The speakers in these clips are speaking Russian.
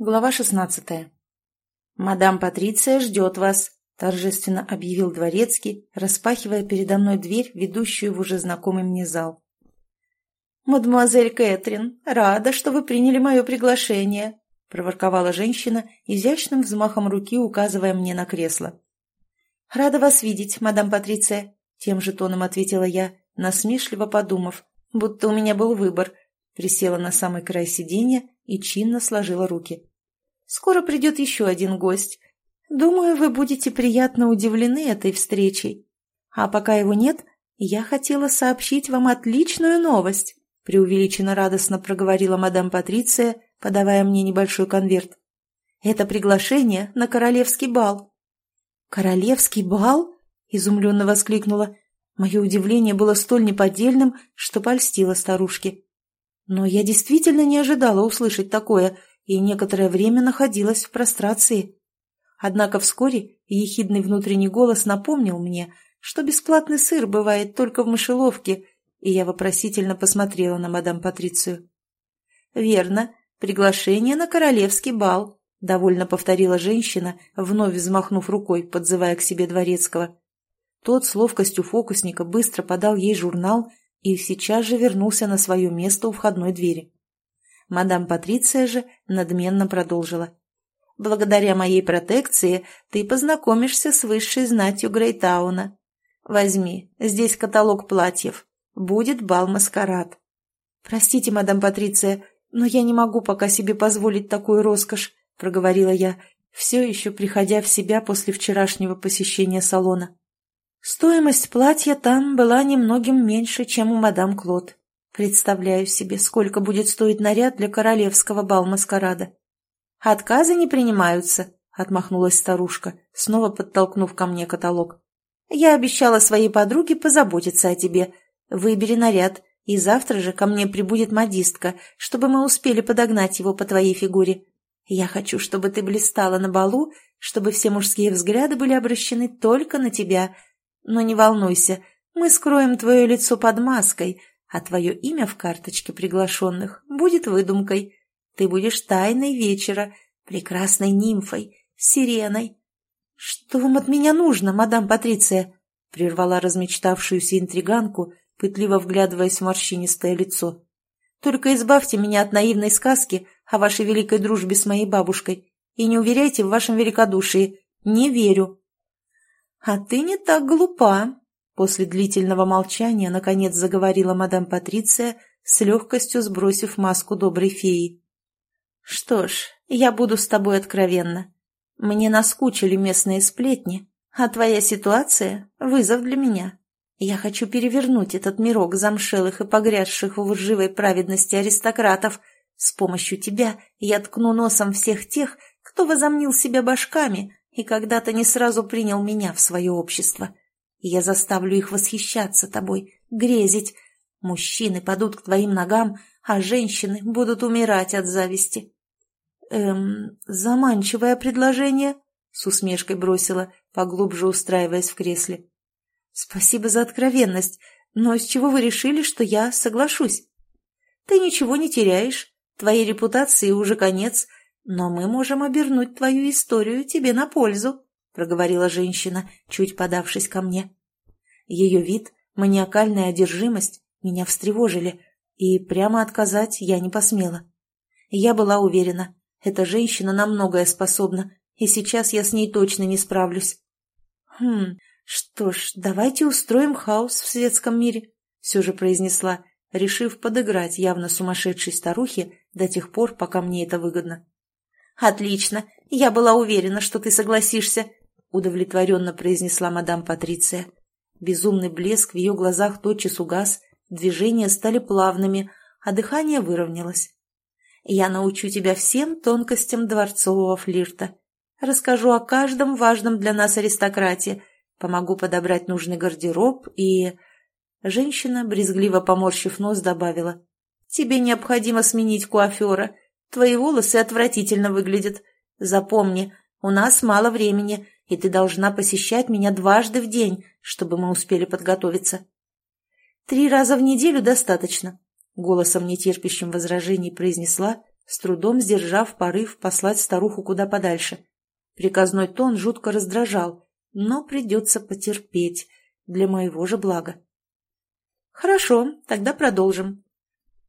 Глава шестнадцатая. «Мадам Патриция ждет вас», — торжественно объявил дворецкий, распахивая передо мной дверь, ведущую в уже знакомый мне зал. «Мадемуазель Кэтрин, рада, что вы приняли мое приглашение», — проворковала женщина, изящным взмахом руки указывая мне на кресло. «Рада вас видеть, мадам Патриция», — тем же тоном ответила я, насмешливо подумав, будто у меня был выбор, присела на самый край сиденья и чинно сложила руки. Скоро придет еще один гость. Думаю, вы будете приятно удивлены этой встречей. А пока его нет, я хотела сообщить вам отличную новость», преувеличенно радостно проговорила мадам Патриция, подавая мне небольшой конверт. «Это приглашение на королевский бал». «Королевский бал?» — изумленно воскликнула. Мое удивление было столь неподдельным, что польстило старушке. Но я действительно не ожидала услышать такое и некоторое время находилась в прострации. Однако вскоре ехидный внутренний голос напомнил мне, что бесплатный сыр бывает только в мышеловке, и я вопросительно посмотрела на мадам Патрицию. «Верно, приглашение на королевский бал», — довольно повторила женщина, вновь взмахнув рукой, подзывая к себе дворецкого. Тот с ловкостью фокусника быстро подал ей журнал и сейчас же вернулся на свое место у входной двери. Мадам Патриция же надменно продолжила. «Благодаря моей протекции ты познакомишься с высшей знатью Грейтауна. Возьми, здесь каталог платьев. Будет бал-маскарад». «Простите, мадам Патриция, но я не могу пока себе позволить такую роскошь», — проговорила я, все еще приходя в себя после вчерашнего посещения салона. Стоимость платья там была немногим меньше, чем у мадам Клод. Представляю себе, сколько будет стоить наряд для королевского бал-маскарада. «Отказы не принимаются», — отмахнулась старушка, снова подтолкнув ко мне каталог. «Я обещала своей подруге позаботиться о тебе. Выбери наряд, и завтра же ко мне прибудет модистка, чтобы мы успели подогнать его по твоей фигуре. Я хочу, чтобы ты блистала на балу, чтобы все мужские взгляды были обращены только на тебя. Но не волнуйся, мы скроем твое лицо под маской, а твое имя в карточке приглашенных будет выдумкой. Ты будешь тайной вечера, прекрасной нимфой, сиреной. — Что вам от меня нужно, мадам Патриция? — прервала размечтавшуюся интриганку, пытливо вглядываясь в морщинистое лицо. — Только избавьте меня от наивной сказки о вашей великой дружбе с моей бабушкой и не уверяйте в вашем великодушии. Не верю. — А ты не так глупа, После длительного молчания, наконец, заговорила мадам Патриция, с легкостью сбросив маску доброй феи. «Что ж, я буду с тобой откровенна. Мне наскучили местные сплетни, а твоя ситуация — вызов для меня. Я хочу перевернуть этот мирок замшелых и погрязших в лживой праведности аристократов. С помощью тебя я ткну носом всех тех, кто возомнил себя башками и когда-то не сразу принял меня в свое общество и я заставлю их восхищаться тобой, грезить. Мужчины падут к твоим ногам, а женщины будут умирать от зависти. Эм, заманчивое предложение, с усмешкой бросила, поглубже устраиваясь в кресле. Спасибо за откровенность, но с чего вы решили, что я соглашусь? Ты ничего не теряешь, твоей репутации уже конец, но мы можем обернуть твою историю тебе на пользу проговорила женщина, чуть подавшись ко мне. Ее вид, маниакальная одержимость меня встревожили, и прямо отказать я не посмела. Я была уверена, эта женщина на многое способна, и сейчас я с ней точно не справлюсь. «Хм, что ж, давайте устроим хаос в светском мире», — все же произнесла, решив подыграть явно сумасшедшей старухе до тех пор, пока мне это выгодно. «Отлично! Я была уверена, что ты согласишься!» — удовлетворенно произнесла мадам Патриция. Безумный блеск в ее глазах тотчас угас, движения стали плавными, а дыхание выровнялось. «Я научу тебя всем тонкостям дворцового флирта. Расскажу о каждом важном для нас аристократе, помогу подобрать нужный гардероб и...» Женщина, брезгливо поморщив нос, добавила. «Тебе необходимо сменить куафера. Твои волосы отвратительно выглядят. Запомни, у нас мало времени, и ты должна посещать меня дважды в день, чтобы мы успели подготовиться. Три раза в неделю достаточно, голосом нетерпящим возражений произнесла, с трудом сдержав порыв послать старуху куда подальше. Приказной тон жутко раздражал, но придется потерпеть, для моего же блага. «Хорошо, тогда продолжим.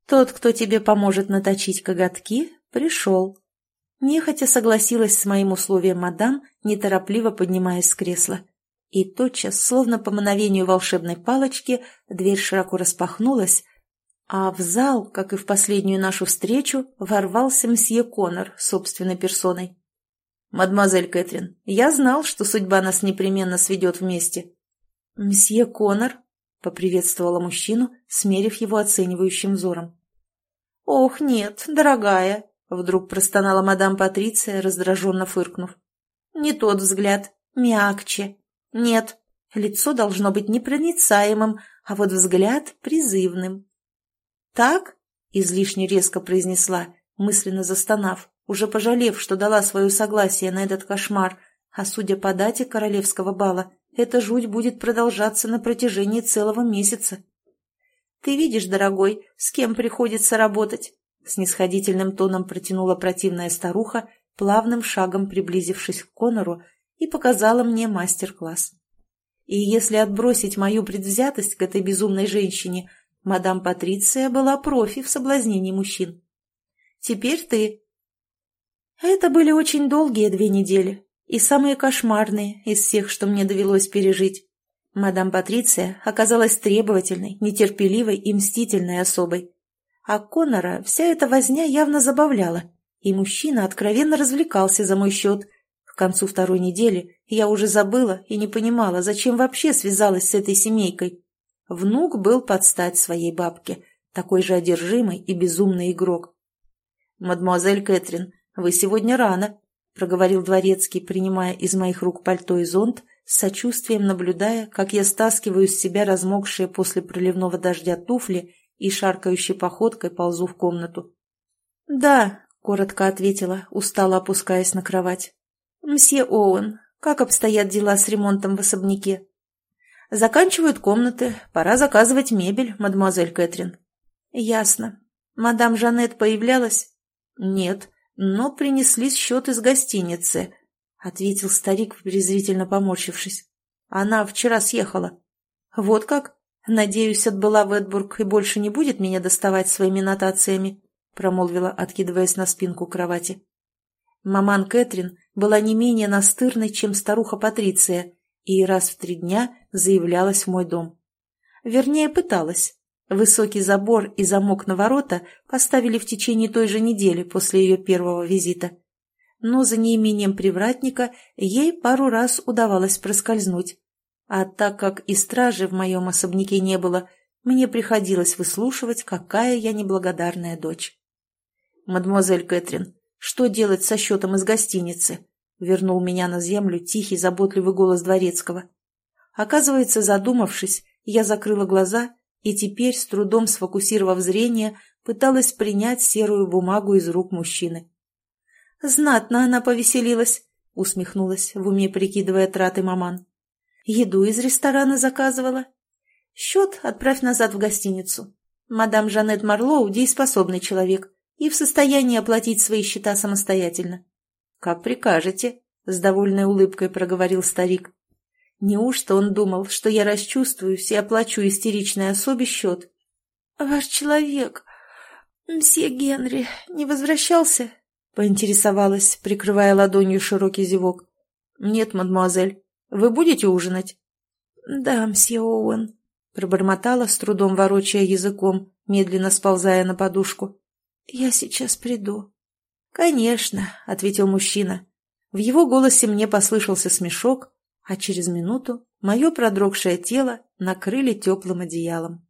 Тот, кто тебе поможет наточить коготки, пришел». Нехотя согласилась с моим условием мадам, неторопливо поднимаясь с кресла. И тотчас, словно по мановению волшебной палочки, дверь широко распахнулась, а в зал, как и в последнюю нашу встречу, ворвался мсье Коннор собственной персоной. «Мадемуазель Кэтрин, я знал, что судьба нас непременно сведет вместе». «Мсье Коннор», — поприветствовала мужчину, смерив его оценивающим взором. «Ох, нет, дорогая», — вдруг простонала мадам Патриция, раздраженно фыркнув. «Не тот взгляд, мягче. Нет, лицо должно быть непроницаемым, а вот взгляд призывным». «Так?» — излишне резко произнесла, мысленно застонав, уже пожалев, что дала свое согласие на этот кошмар, а судя по дате королевского бала, эта жуть будет продолжаться на протяжении целого месяца. «Ты видишь, дорогой, с кем приходится работать?» Снисходительным тоном протянула противная старуха, плавным шагом приблизившись к Конору, и показала мне мастер-класс. И если отбросить мою предвзятость к этой безумной женщине, Мадам Патриция была профи в соблазнении мужчин. Теперь ты. Это были очень долгие две недели и самые кошмарные из всех, что мне довелось пережить. Мадам Патриция оказалась требовательной, нетерпеливой и мстительной особой. А Коннора вся эта возня явно забавляла, и мужчина откровенно развлекался за мой счет. К концу второй недели я уже забыла и не понимала, зачем вообще связалась с этой семейкой. Внук был под стать своей бабке, такой же одержимый и безумный игрок. «Мадемуазель Кэтрин, вы сегодня рано», — проговорил дворецкий, принимая из моих рук пальто и зонт, с сочувствием наблюдая, как я стаскиваю с себя размокшие после проливного дождя туфли и шаркающей походкой ползу в комнату. «Да», — коротко ответила, устало опускаясь на кровать. «Мсье Оуэн, как обстоят дела с ремонтом в особняке?» Заканчивают комнаты. Пора заказывать мебель, мадемуазель Кэтрин. Ясно. Мадам Жанет появлялась? Нет, но принесли счет из гостиницы, ответил старик, презрительно поморщившись. Она вчера съехала. Вот как? Надеюсь, отбыла в Эдбург и больше не будет меня доставать своими нотациями, промолвила, откидываясь на спинку кровати. Маман Кэтрин была не менее настырной, чем старуха Патриция, и раз в три дня заявлялась в мой дом. Вернее, пыталась. Высокий забор и замок на ворота поставили в течение той же недели после ее первого визита. Но за неимением привратника ей пару раз удавалось проскользнуть. А так как и стражи в моем особняке не было, мне приходилось выслушивать, какая я неблагодарная дочь. «Мадемуазель Кэтрин, что делать со счетом из гостиницы?» Вернул меня на землю тихий, заботливый голос дворецкого. Оказывается, задумавшись, я закрыла глаза и теперь, с трудом сфокусировав зрение, пыталась принять серую бумагу из рук мужчины. «Знатно она повеселилась», — усмехнулась, в уме прикидывая траты маман. «Еду из ресторана заказывала. Счет отправь назад в гостиницу. Мадам Жанет Марлоу дееспособный человек и в состоянии оплатить свои счета самостоятельно. «Как прикажете», — с довольной улыбкой проговорил старик. Неужто он думал, что я расчувствуюсь и оплачу истеричной особе счет? «Ваш человек, мсье Генри, не возвращался?» — поинтересовалась, прикрывая ладонью широкий зевок. «Нет, мадемуазель. Вы будете ужинать?» «Да, мсье Оуэн», — пробормотала, с трудом ворочая языком, медленно сползая на подушку. «Я сейчас приду». «Конечно», — ответил мужчина. В его голосе мне послышался смешок, а через минуту мое продрогшее тело накрыли теплым одеялом.